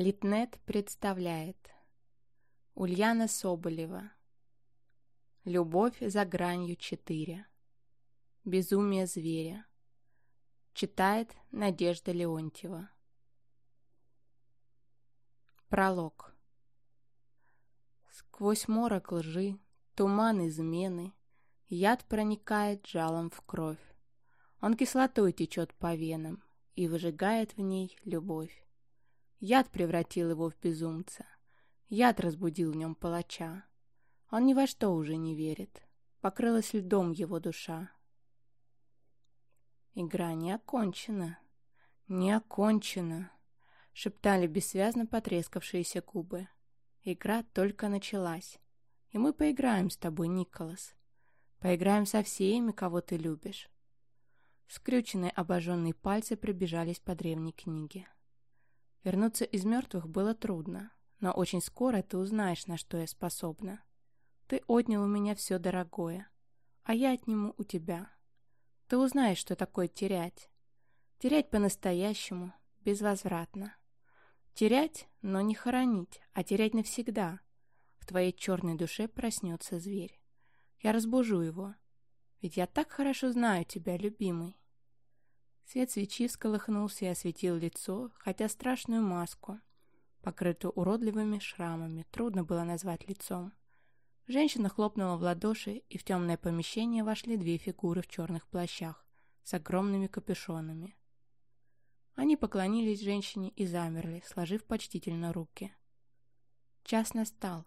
Литнет представляет. Ульяна Соболева. Любовь за гранью 4 Безумие зверя. Читает Надежда Леонтьева. Пролог. Сквозь морок лжи, туман измены, Яд проникает жалом в кровь. Он кислотой течет по венам И выжигает в ней любовь. Яд превратил его в безумца. Яд разбудил в нем палача. Он ни во что уже не верит. Покрылась льдом его душа. Игра не окончена. Не окончена. Шептали бессвязно потрескавшиеся губы. Игра только началась. И мы поиграем с тобой, Николас. Поиграем со всеми, кого ты любишь. Скрюченные обожженные пальцы пробежались по древней книге. Вернуться из мертвых было трудно, но очень скоро ты узнаешь, на что я способна. Ты отнял у меня все дорогое, а я отниму у тебя. Ты узнаешь, что такое терять. Терять по-настоящему, безвозвратно. Терять, но не хоронить, а терять навсегда. В твоей черной душе проснется зверь. Я разбужу его. Ведь я так хорошо знаю тебя, любимый. Свет свечи всколыхнулся и осветил лицо, хотя страшную маску, покрытую уродливыми шрамами, трудно было назвать лицом. Женщина хлопнула в ладоши, и в темное помещение вошли две фигуры в черных плащах с огромными капюшонами. Они поклонились женщине и замерли, сложив почтительно руки. Час настал.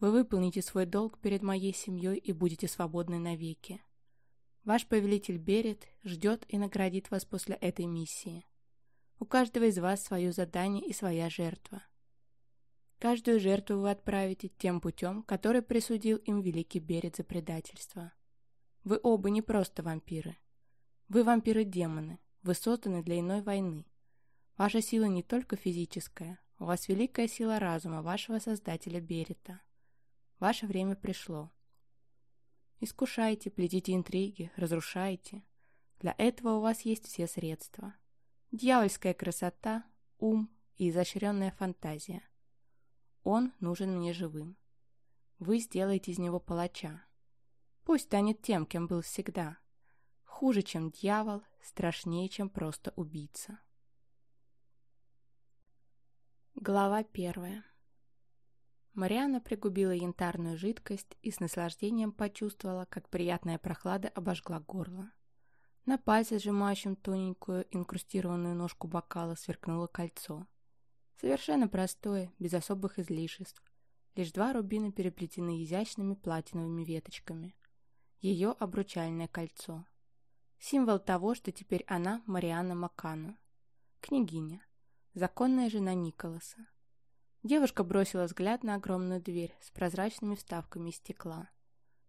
Вы выполните свой долг перед моей семьей и будете свободны навеки. Ваш повелитель Берет ждет и наградит вас после этой миссии. У каждого из вас свое задание и своя жертва. Каждую жертву вы отправите тем путем, который присудил им великий Берет за предательство. Вы оба не просто вампиры. Вы вампиры-демоны, вы созданы для иной войны. Ваша сила не только физическая, у вас великая сила разума вашего создателя Берета. Ваше время пришло. Искушайте, плетите интриги, разрушайте. Для этого у вас есть все средства. Дьявольская красота, ум и изощренная фантазия. Он нужен мне живым. Вы сделаете из него палача. Пусть станет тем, кем был всегда. Хуже, чем дьявол, страшнее, чем просто убийца. Глава первая Мариана пригубила янтарную жидкость и с наслаждением почувствовала, как приятная прохлада обожгла горло. На пальце, сжимающем тоненькую инкрустированную ножку бокала, сверкнуло кольцо. Совершенно простое, без особых излишеств. Лишь два рубина переплетены изящными платиновыми веточками. Ее обручальное кольцо. Символ того, что теперь она Мариана Макану. Княгиня. Законная жена Николаса. Девушка бросила взгляд на огромную дверь с прозрачными вставками стекла.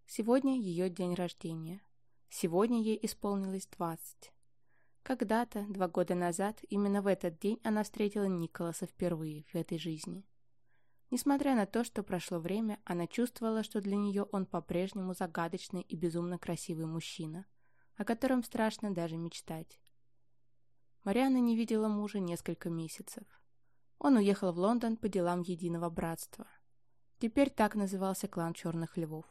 Сегодня ее день рождения. Сегодня ей исполнилось двадцать. Когда-то, два года назад, именно в этот день она встретила Николаса впервые в этой жизни. Несмотря на то, что прошло время, она чувствовала, что для нее он по-прежнему загадочный и безумно красивый мужчина, о котором страшно даже мечтать. Мариана не видела мужа несколько месяцев. Он уехал в Лондон по делам Единого Братства. Теперь так назывался клан Черных Львов.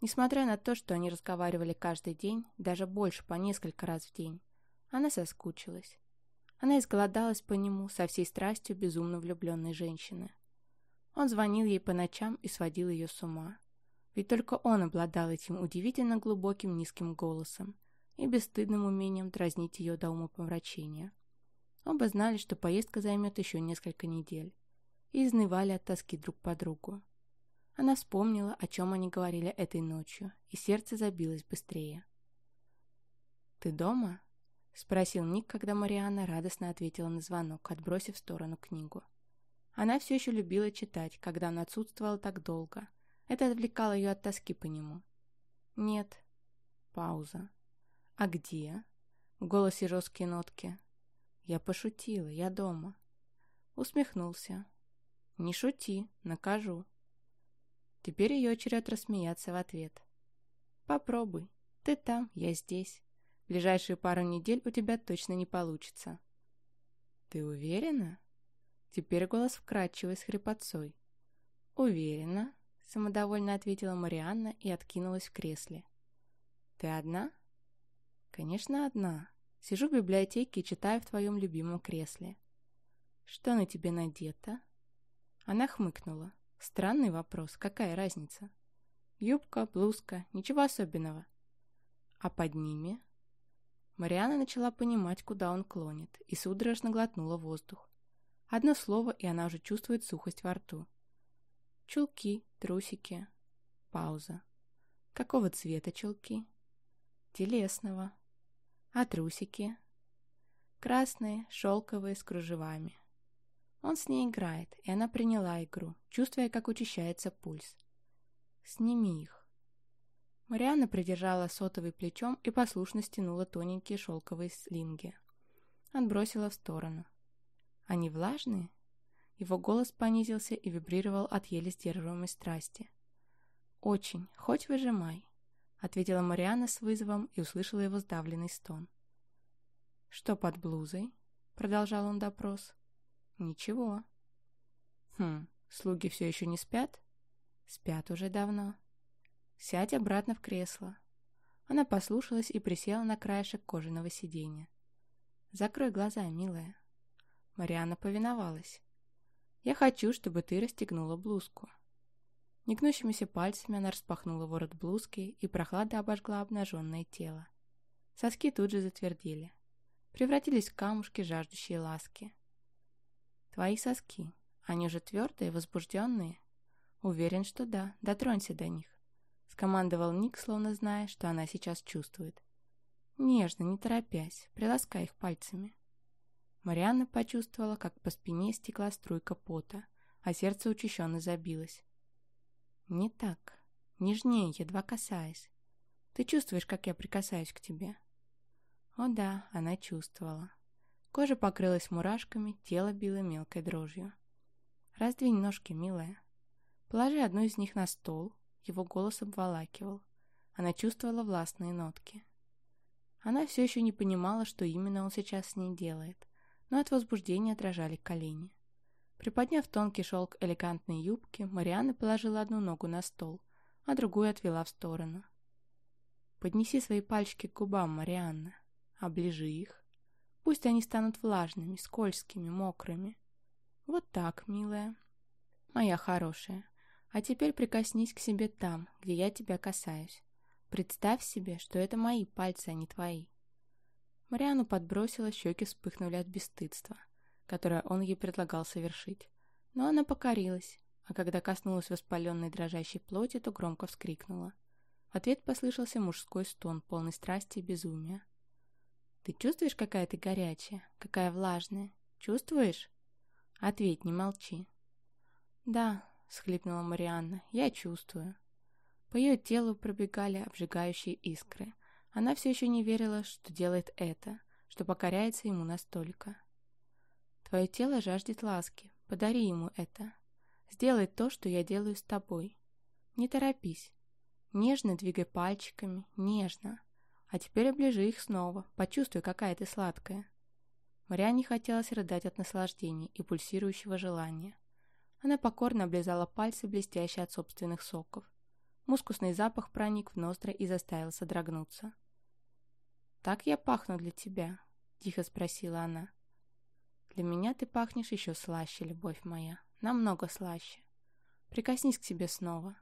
Несмотря на то, что они разговаривали каждый день, даже больше по несколько раз в день, она соскучилась. Она изголодалась по нему со всей страстью безумно влюбленной женщины. Он звонил ей по ночам и сводил ее с ума. Ведь только он обладал этим удивительно глубоким низким голосом и бесстыдным умением дразнить ее до умопомрачения. Оба знали, что поездка займет еще несколько недель, и изнывали от тоски друг по другу. Она вспомнила, о чем они говорили этой ночью, и сердце забилось быстрее. «Ты дома?» — спросил Ник, когда Марианна радостно ответила на звонок, отбросив в сторону книгу. Она все еще любила читать, когда он отсутствовал так долго. Это отвлекало ее от тоски по нему. «Нет». Пауза. «А где?» В голосе жесткие нотки. Я пошутила, я дома. Усмехнулся. Не шути, накажу. Теперь ее очередь рассмеяться в ответ. Попробуй. Ты там, я здесь. ближайшие пару недель у тебя точно не получится. Ты уверена? Теперь голос вкрадчивый с хрипотцой. «Уверена», — самодовольно ответила Марианна и откинулась в кресле. «Ты одна?» «Конечно, одна. Сижу в библиотеке и читаю в твоем любимом кресле». «Что на тебе надето?» Она хмыкнула. «Странный вопрос. Какая разница?» «Юбка, блузка. Ничего особенного». «А под ними?» Мариана начала понимать, куда он клонит, и судорожно глотнула воздух. Одно слово, и она уже чувствует сухость во рту. Чулки, трусики. Пауза. Какого цвета чулки? Телесного. А трусики? Красные, шелковые, с кружевами. Он с ней играет, и она приняла игру, чувствуя, как учащается пульс. «Сними их». Марианна придержала сотовый плечом и послушно стянула тоненькие шелковые слинги. Отбросила в сторону. «Они влажные?» Его голос понизился и вибрировал от еле сдерживаемой страсти. «Очень, хоть выжимай», — ответила Марианна с вызовом и услышала его сдавленный стон. «Что под блузой?» — продолжал он допрос. «Ничего». «Хм, слуги все еще не спят?» «Спят уже давно». Сядь обратно в кресло. Она послушалась и присела на краешек кожаного сиденья. «Закрой глаза, милая». Марианна повиновалась. «Я хочу, чтобы ты расстегнула блузку». Негнущимися пальцами она распахнула ворот блузки, и прохлада обожгла обнаженное тело. Соски тут же затвердели. Превратились в камушки, жаждущие ласки. «Твои соски. Они уже твердые, возбужденные?» «Уверен, что да. Дотронься до них». — скомандовал Ник, словно зная, что она сейчас чувствует. Нежно, не торопясь, приласкай их пальцами. Марианна почувствовала, как по спине стекла струйка пота, а сердце учащенно забилось. «Не так. Нежнее, едва касаясь. Ты чувствуешь, как я прикасаюсь к тебе?» О да, она чувствовала. Кожа покрылась мурашками, тело било мелкой дрожью. «Раздвинь ножки, милая. Положи одну из них на стол, его голос обволакивал. Она чувствовала властные нотки. Она все еще не понимала, что именно он сейчас с ней делает, но от возбуждения дрожали колени. Приподняв тонкий шелк элегантной юбки, Марианна положила одну ногу на стол, а другую отвела в сторону. «Поднеси свои пальчики к губам, Марианна. Оближи их. Пусть они станут влажными, скользкими, мокрыми. Вот так, милая. Моя хорошая. А теперь прикоснись к себе там, где я тебя касаюсь. Представь себе, что это мои пальцы, а не твои. Мариану подбросила, щеки вспыхнули от бесстыдства, которое он ей предлагал совершить. Но она покорилась, а когда коснулась воспаленной дрожащей плоти, то громко вскрикнула. В ответ послышался мужской стон, полный страсти и безумия. «Ты чувствуешь, какая ты горячая, какая влажная? Чувствуешь?» «Ответь, не молчи». «Да, — схлипнула Марианна. «Я чувствую». По ее телу пробегали обжигающие искры. Она все еще не верила, что делает это, что покоряется ему настолько. «Твое тело жаждет ласки. Подари ему это. Сделай то, что я делаю с тобой. Не торопись. Нежно двигай пальчиками, нежно. А теперь оближи их снова. Почувствуй, какая ты сладкая». Марианне хотелось рыдать от наслаждения и пульсирующего желания. Она покорно облизала пальцы, блестящие от собственных соков. Мускусный запах проник в ноздри и заставил содрогнуться. «Так я пахну для тебя?» — тихо спросила она. «Для меня ты пахнешь еще слаще, любовь моя, намного слаще. Прикоснись к себе снова».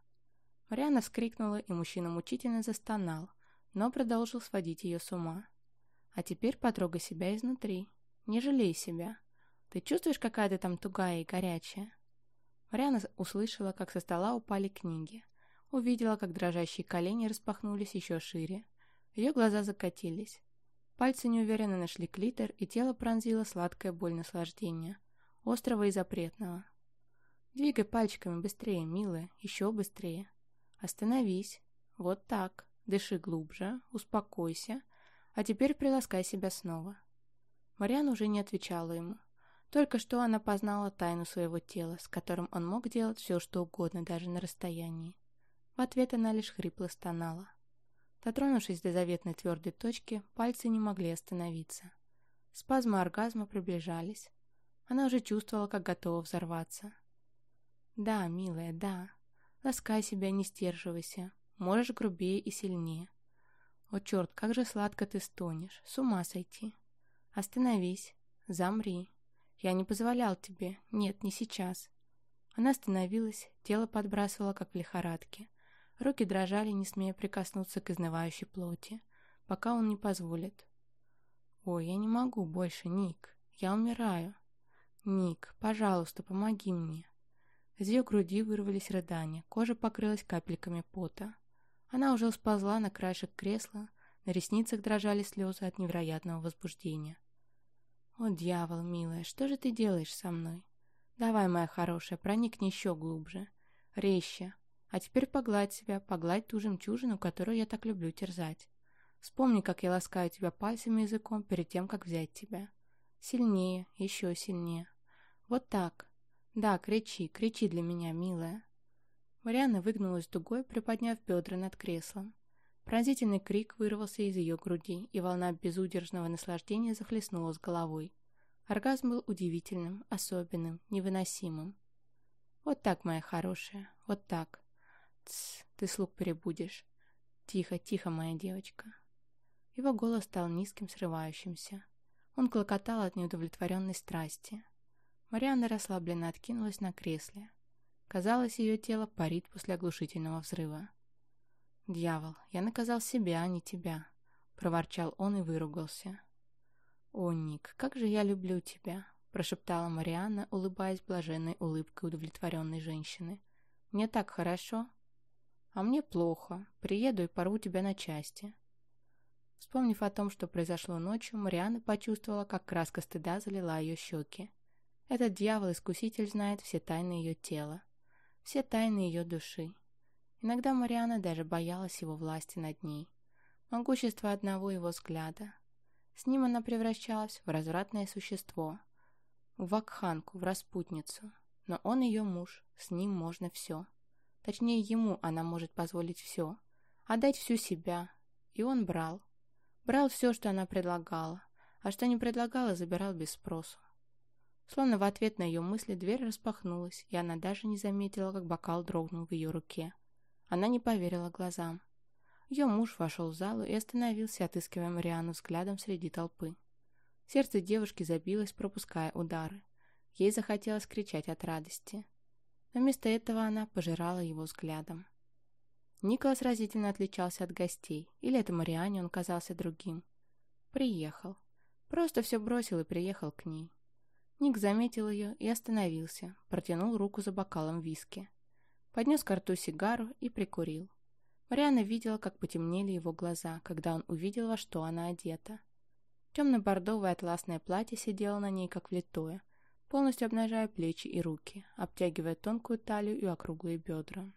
Мариана вскрикнула, и мужчина мучительно застонал, но продолжил сводить ее с ума. «А теперь потрогай себя изнутри. Не жалей себя. Ты чувствуешь, какая ты там тугая и горячая? Мариана услышала, как со стола упали книги. Увидела, как дрожащие колени распахнулись еще шире. Ее глаза закатились. Пальцы неуверенно нашли клитор, и тело пронзило сладкая боль наслаждения. Острого и запретного. Двигай пальчиками быстрее, милая, еще быстрее. Остановись. Вот так. Дыши глубже, успокойся. А теперь приласкай себя снова. Мариан уже не отвечала ему. Только что она познала тайну своего тела, с которым он мог делать все, что угодно, даже на расстоянии. В ответ она лишь хрипло стонала. Дотронувшись до заветной твердой точки, пальцы не могли остановиться. Спазмы оргазма приближались. Она уже чувствовала, как готова взорваться. «Да, милая, да. Ласкай себя, не стерживайся. Можешь грубее и сильнее. О, черт, как же сладко ты стонешь. С ума сойти. Остановись. Замри. Я не позволял тебе. Нет, не сейчас». Она остановилась, тело подбрасывало, как в лихорадке. Руки дрожали, не смея прикоснуться к изнывающей плоти, пока он не позволит. «Ой, я не могу больше, Ник. Я умираю. Ник, пожалуйста, помоги мне». Из ее груди вырвались рыдания, кожа покрылась капельками пота. Она уже сползла на краешек кресла, на ресницах дрожали слезы от невероятного возбуждения. «О, дьявол, милая, что же ты делаешь со мной? Давай, моя хорошая, проникни еще глубже. Резче, а теперь погладь себя, погладь ту жемчужину, которую я так люблю терзать. Вспомни, как я ласкаю тебя пальцами и языком перед тем, как взять тебя. Сильнее, еще сильнее. Вот так. Да, кричи, кричи для меня, милая. Марианна выгнулась дугой, приподняв бедра над креслом. Пронзительный крик вырвался из ее груди, и волна безудержного наслаждения захлестнула с головой. Оргазм был удивительным, особенным, невыносимым. Вот так, моя хорошая, вот так. «Тсс, ты слуг перебудешь. Тихо, тихо, моя девочка». Его голос стал низким, срывающимся. Он клокотал от неудовлетворенной страсти. Марианна расслабленно откинулась на кресле. Казалось, ее тело парит после оглушительного взрыва. «Дьявол, я наказал себя, а не тебя», — проворчал он и выругался. «О, Ник, как же я люблю тебя», — прошептала Марианна, улыбаясь блаженной улыбкой удовлетворенной женщины. «Мне так хорошо. «А мне плохо. Приеду и порву тебя на части». Вспомнив о том, что произошло ночью, Марианна почувствовала, как краска стыда залила ее щеки. Этот дьявол-искуситель знает все тайны ее тела, все тайны ее души. Иногда Марианна даже боялась его власти над ней, могущества одного его взгляда. С ним она превращалась в развратное существо, в вакханку, в распутницу. Но он ее муж, с ним можно все. Точнее, ему она может позволить все. Отдать всю себя. И он брал. Брал все, что она предлагала. А что не предлагала, забирал без спросу. Словно в ответ на ее мысли дверь распахнулась, и она даже не заметила, как бокал дрогнул в ее руке. Она не поверила глазам. Ее муж вошел в залу и остановился, отыскивая Мариану взглядом среди толпы. Сердце девушки забилось, пропуская удары. Ей захотелось кричать от радости но вместо этого она пожирала его взглядом. Николас разительно отличался от гостей, или это Мариане он казался другим. Приехал. Просто все бросил и приехал к ней. Ник заметил ее и остановился, протянул руку за бокалом виски. Поднес к рту сигару и прикурил. Мариана видела, как потемнели его глаза, когда он увидел, во что она одета. Темно-бордовое атласное платье сидело на ней, как влитое, полностью обнажая плечи и руки, обтягивая тонкую талию и округлые бедра.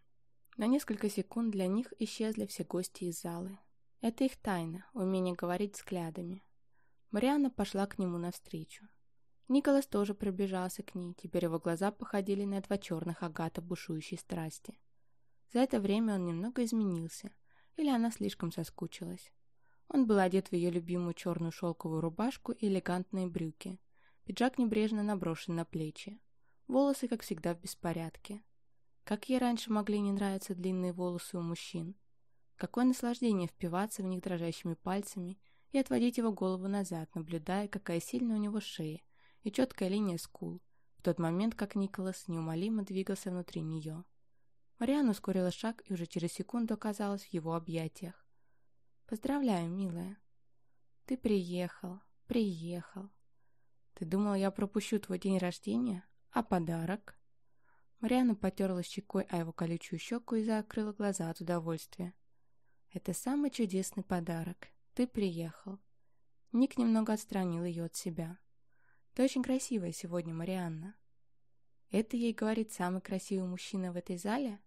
На несколько секунд для них исчезли все гости из залы. Это их тайна, умение говорить взглядами. Марианна пошла к нему навстречу. Николас тоже приближался к ней, теперь его глаза походили на два черных агата бушующей страсти. За это время он немного изменился, или она слишком соскучилась. Он был одет в ее любимую черную шелковую рубашку и элегантные брюки, Пиджак небрежно наброшен на плечи. Волосы, как всегда, в беспорядке. Как ей раньше могли не нравиться длинные волосы у мужчин. Какое наслаждение впиваться в них дрожащими пальцами и отводить его голову назад, наблюдая, какая сильная у него шея и четкая линия скул, в тот момент, как Николас неумолимо двигался внутри нее. Марианна ускорила шаг и уже через секунду оказалась в его объятиях. «Поздравляю, милая. Ты приехал, приехал. «Ты думал, я пропущу твой день рождения? А подарок?» Марианна потерла щекой о его колючую щеку и закрыла глаза от удовольствия. «Это самый чудесный подарок. Ты приехал». Ник немного отстранил ее от себя. «Ты очень красивая сегодня, Марианна». Это ей говорит самый красивый мужчина в этой зале?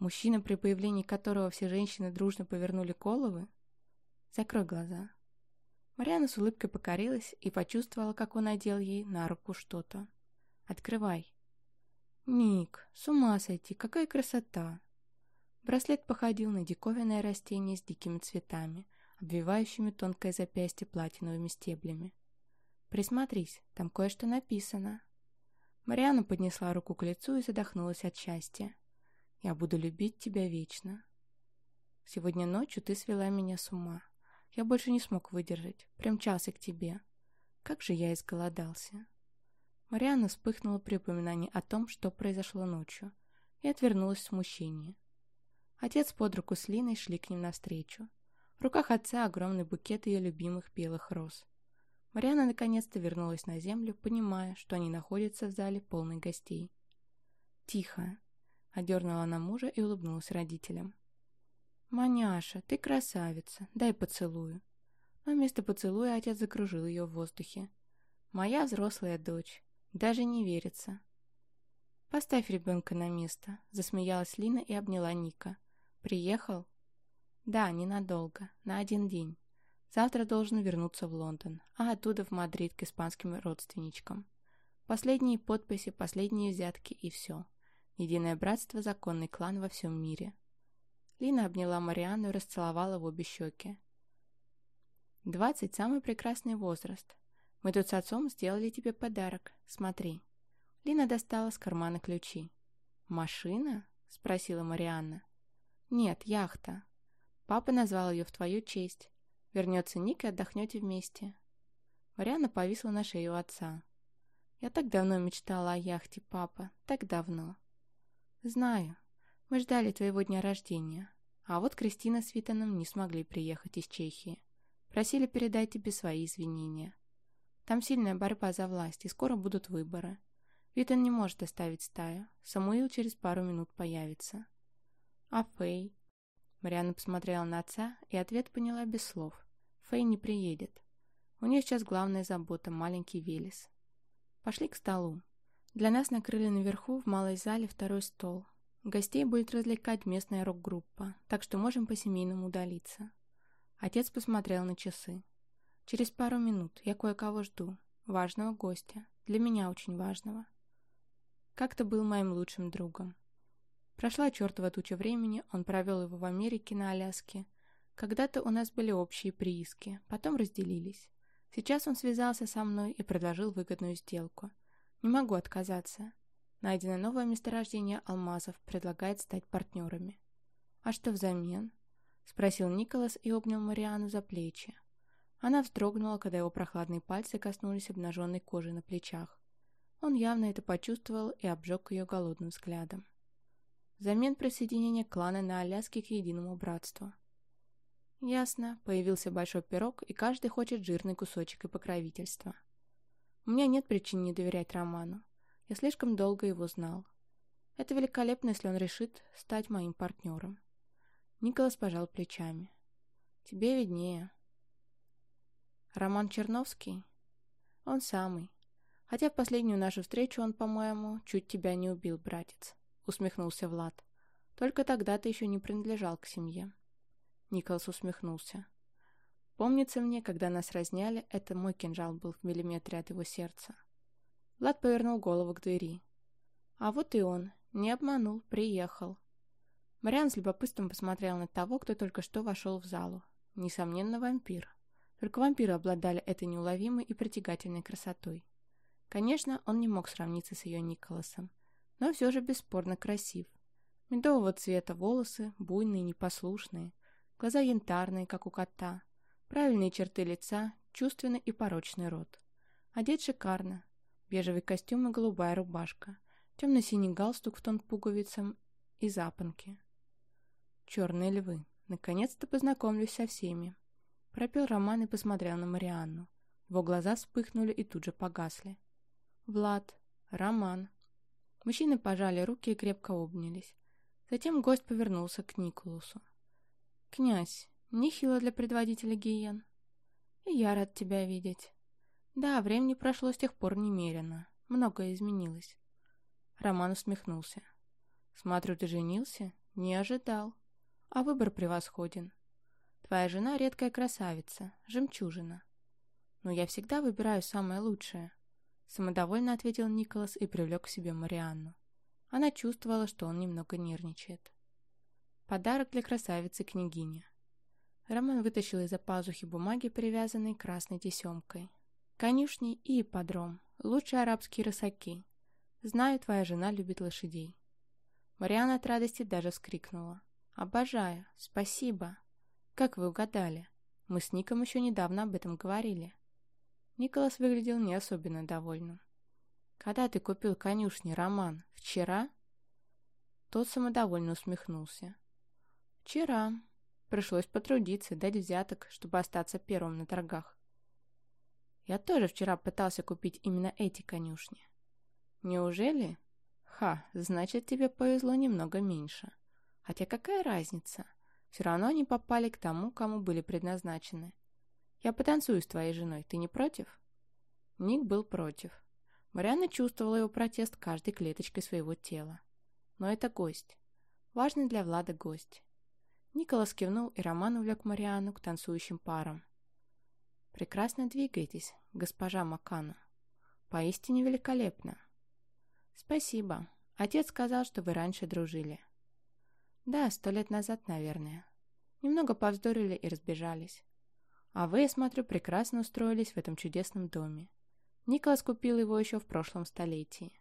Мужчина, при появлении которого все женщины дружно повернули головы? Закрой глаза. Мариана с улыбкой покорилась и почувствовала, как он одел ей на руку что-то. «Открывай». «Ник, с ума сойти, какая красота!» Браслет походил на диковинное растение с дикими цветами, обвивающими тонкое запястье платиновыми стеблями. «Присмотрись, там кое-что написано». Мариана поднесла руку к лицу и задохнулась от счастья. «Я буду любить тебя вечно». «Сегодня ночью ты свела меня с ума. Я больше не смог выдержать. Примчался к тебе. Как же я изголодался». Марианна вспыхнула при упоминании о том, что произошло ночью, и отвернулась в смущении. Отец под руку с Линой шли к ним навстречу. В руках отца огромный букет ее любимых белых роз. Мариана наконец-то вернулась на землю, понимая, что они находятся в зале полной гостей. «Тихо!» — одернула она мужа и улыбнулась родителям. «Маняша, ты красавица, дай поцелую». Но вместо поцелуя отец закружил ее в воздухе. «Моя взрослая дочь. Даже не верится». «Поставь ребенка на место», — засмеялась Лина и обняла Ника. «Приехал?» «Да, ненадолго, на один день. Завтра должен вернуться в Лондон, а оттуда в Мадрид к испанским родственничкам. Последние подписи, последние взятки и все. Единое братство, законный клан во всем мире». Лина обняла Марианну и расцеловала в обе щеки. «Двадцать — самый прекрасный возраст. Мы тут с отцом сделали тебе подарок. Смотри». Лина достала с кармана ключи. «Машина?» — спросила Марианна. «Нет, яхта. Папа назвал ее в твою честь. Вернется Ник и отдохнете вместе». Марианна повисла на шею отца. «Я так давно мечтала о яхте, папа. Так давно». «Знаю. Мы ждали твоего дня рождения. А вот Кристина с Витаном не смогли приехать из Чехии. Просили передать тебе свои извинения. Там сильная борьба за власть, и скоро будут выборы. Витан не может оставить стаю. Самуил через пару минут появится. А Фэй? Марианна посмотрела на отца, и ответ поняла без слов. Фэй не приедет. У нее сейчас главная забота — маленький Велес. Пошли к столу. Для нас накрыли наверху в малой зале второй стол, Гостей будет развлекать местная рок-группа, так что можем по-семейному удалиться. Отец посмотрел на часы. Через пару минут я кое-кого жду. Важного гостя. Для меня очень важного. Как-то был моим лучшим другом. Прошла чертова туча времени, он провел его в Америке на Аляске. Когда-то у нас были общие прииски, потом разделились. Сейчас он связался со мной и предложил выгодную сделку. Не могу отказаться. Найдено новое месторождение алмазов, предлагает стать партнерами. «А что взамен?» — спросил Николас и обнял Мариану за плечи. Она вздрогнула, когда его прохладные пальцы коснулись обнаженной кожи на плечах. Он явно это почувствовал и обжег ее голодным взглядом. Взамен присоединения клана на Аляске к единому братству. Ясно, появился большой пирог, и каждый хочет жирный кусочек и покровительства. У меня нет причин не доверять Роману. Я слишком долго его знал. Это великолепно, если он решит стать моим партнером. Николас пожал плечами. Тебе виднее. Роман Черновский? Он самый. Хотя в последнюю нашу встречу он, по-моему, чуть тебя не убил, братец. Усмехнулся Влад. Только тогда ты еще не принадлежал к семье. Николас усмехнулся. Помнится мне, когда нас разняли, это мой кинжал был в миллиметре от его сердца. Влад повернул голову к двери. А вот и он. Не обманул, приехал. Мариан с любопытством посмотрел на того, кто только что вошел в залу. Несомненно, вампир. Только вампиры обладали этой неуловимой и притягательной красотой. Конечно, он не мог сравниться с ее Николасом, но все же бесспорно красив. Медового цвета волосы, буйные, непослушные, глаза янтарные, как у кота, правильные черты лица, чувственный и порочный рот. Одет шикарно, бежевый костюм и голубая рубашка, темно-синий галстук в тон пуговицам и запонки. Черные львы. Наконец-то познакомлюсь со всеми. Пропел Роман и посмотрел на Марианну. Его глаза вспыхнули и тут же погасли. Влад, Роман. Мужчины пожали руки и крепко обнялись. Затем гость повернулся к Николасу. «Князь, нехило для предводителя гиен. И я рад тебя видеть. Да, времени прошло с тех пор немерено. Многое изменилось. Роман усмехнулся. Смотрю, ты женился? Не ожидал. А выбор превосходен. Твоя жена редкая красавица, жемчужина. Но я всегда выбираю самое лучшее. Самодовольно ответил Николас и привлек к себе Марианну. Она чувствовала, что он немного нервничает. Подарок для красавицы княгини. Роман вытащил из-за пазухи бумаги, привязанной красной тесемкой. Конюшни и ипподром. Лучшие арабские рысаки. Знаю, твоя жена любит лошадей». Мариана от радости даже вскрикнула. «Обожаю! Спасибо! Как вы угадали? Мы с Ником еще недавно об этом говорили». Николас выглядел не особенно довольным. «Когда ты купил конюшни, Роман? Вчера?» Тот самодовольно усмехнулся. «Вчера. Пришлось потрудиться, дать взяток, чтобы остаться первым на торгах. Я тоже вчера пытался купить именно эти конюшни. Неужели? Ха, значит, тебе повезло немного меньше. Хотя какая разница? Все равно они попали к тому, кому были предназначены. Я потанцую с твоей женой, ты не против? Ник был против. Марианна чувствовала его протест каждой клеточкой своего тела. Но это гость. Важный для Влада гость. Николас кивнул, и Роман увлек Марианну к танцующим парам. «Прекрасно двигаетесь, госпожа Макана. Поистине великолепно». «Спасибо. Отец сказал, что вы раньше дружили». «Да, сто лет назад, наверное. Немного повздорили и разбежались. А вы, я смотрю, прекрасно устроились в этом чудесном доме. Николас купил его еще в прошлом столетии.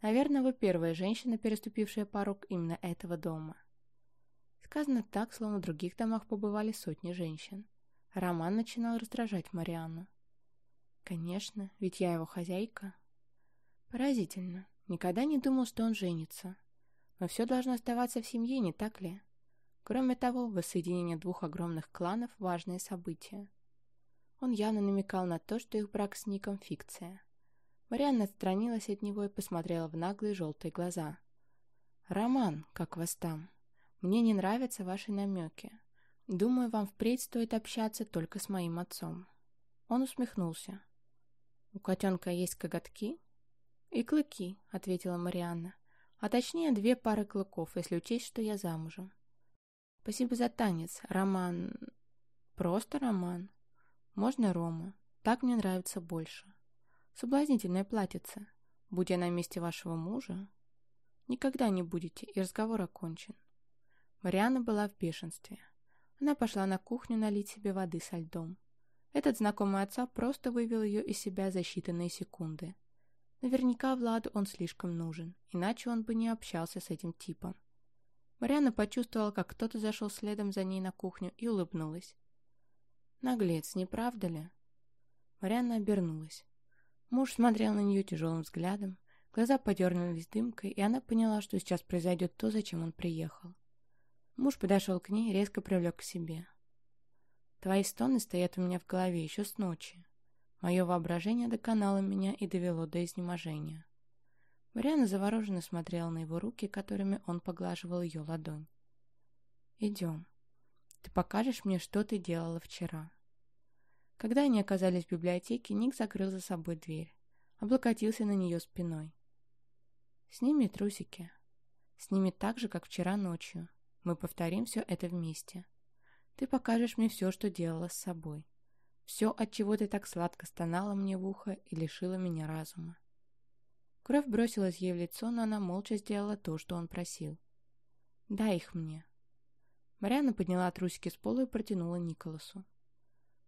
Наверное, вы первая женщина, переступившая порог именно этого дома. Сказано так, словно в других домах побывали сотни женщин. Роман начинал раздражать Марианну. Конечно, ведь я его хозяйка. Поразительно. Никогда не думал, что он женится. Но все должно оставаться в семье, не так ли? Кроме того, воссоединение двух огромных кланов – важное событие. Он явно намекал на то, что их брак с Ником – фикция. Марианна отстранилась от него и посмотрела в наглые желтые глаза. «Роман, как вас там? Мне не нравятся ваши намеки. Думаю, вам впредь стоит общаться только с моим отцом». Он усмехнулся. «У котенка есть коготки?» «И клыки», — ответила Марианна. «А точнее, две пары клыков, если учесть, что я замужем». «Спасибо за танец, Роман...» «Просто Роман. Можно Рома. Так мне нравится больше. Соблазнительное платьице. Будь я на месте вашего мужа...» «Никогда не будете, и разговор окончен». Марианна была в бешенстве. Она пошла на кухню налить себе воды со льдом. Этот знакомый отца просто вывел ее из себя за считанные секунды. Наверняка Владу он слишком нужен, иначе он бы не общался с этим типом. Марианна почувствовала, как кто-то зашел следом за ней на кухню и улыбнулась. «Наглец, не правда ли?» Марианна обернулась. Муж смотрел на нее тяжелым взглядом, глаза подернулись дымкой, и она поняла, что сейчас произойдет то, зачем он приехал. Муж подошел к ней и резко привлек к себе. «Твои стоны стоят у меня в голове еще с ночи. Мое воображение доконало меня и довело до изнеможения». Мариана завороженно смотрела на его руки, которыми он поглаживал ее ладонь. «Идем. Ты покажешь мне, что ты делала вчера». Когда они оказались в библиотеке, Ник закрыл за собой дверь, облокотился на нее спиной. «Сними трусики. Сними так же, как вчера ночью. Мы повторим все это вместе. Ты покажешь мне все, что делала с собой. Все, от чего ты так сладко стонала мне в ухо и лишила меня разума. Кровь бросилась ей в лицо, но она молча сделала то, что он просил. «Дай их мне». Марианна подняла трусики с пола и протянула Николасу.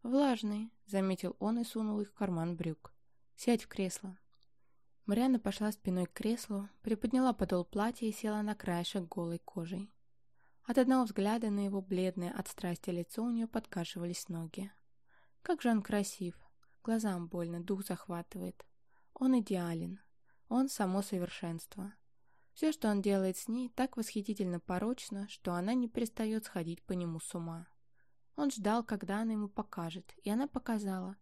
«Влажные», — заметил он и сунул их в карман брюк. «Сядь в кресло». Марианна пошла спиной к креслу, приподняла подол платья и села на краешек голой кожей. От одного взгляда на его бледное от страсти лицо у нее подкашивались ноги. Как же он красив. Глазам больно, дух захватывает. Он идеален. Он само совершенство. Все, что он делает с ней, так восхитительно порочно, что она не перестает сходить по нему с ума. Он ждал, когда она ему покажет, и она показала.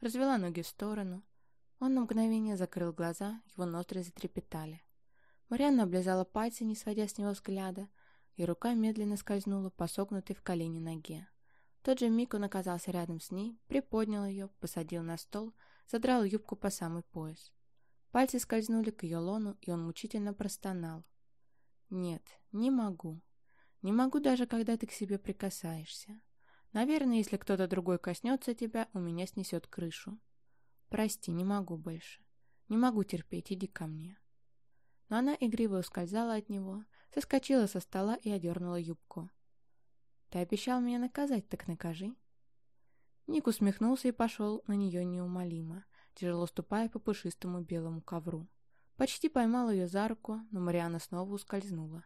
Развела ноги в сторону. Он на мгновение закрыл глаза, его ноздри затрепетали. Марианна облизала пальцы, не сводя с него взгляда, и рука медленно скользнула по согнутой в колени ноге. Тот же миг он оказался рядом с ней, приподнял ее, посадил на стол, задрал юбку по самый пояс. Пальцы скользнули к ее лону, и он мучительно простонал. «Нет, не могу. Не могу даже, когда ты к себе прикасаешься. Наверное, если кто-то другой коснется тебя, у меня снесет крышу. Прости, не могу больше. Не могу терпеть, иди ко мне». Но она игриво ускользала от него, соскочила со стола и одернула юбку. «Ты обещал меня наказать, так накажи». Ник усмехнулся и пошел на нее неумолимо, тяжело ступая по пушистому белому ковру. Почти поймал ее за руку, но Мариана снова ускользнула.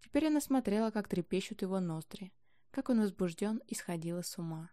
Теперь она смотрела, как трепещут его ноздри, как он возбужден и сходила с ума.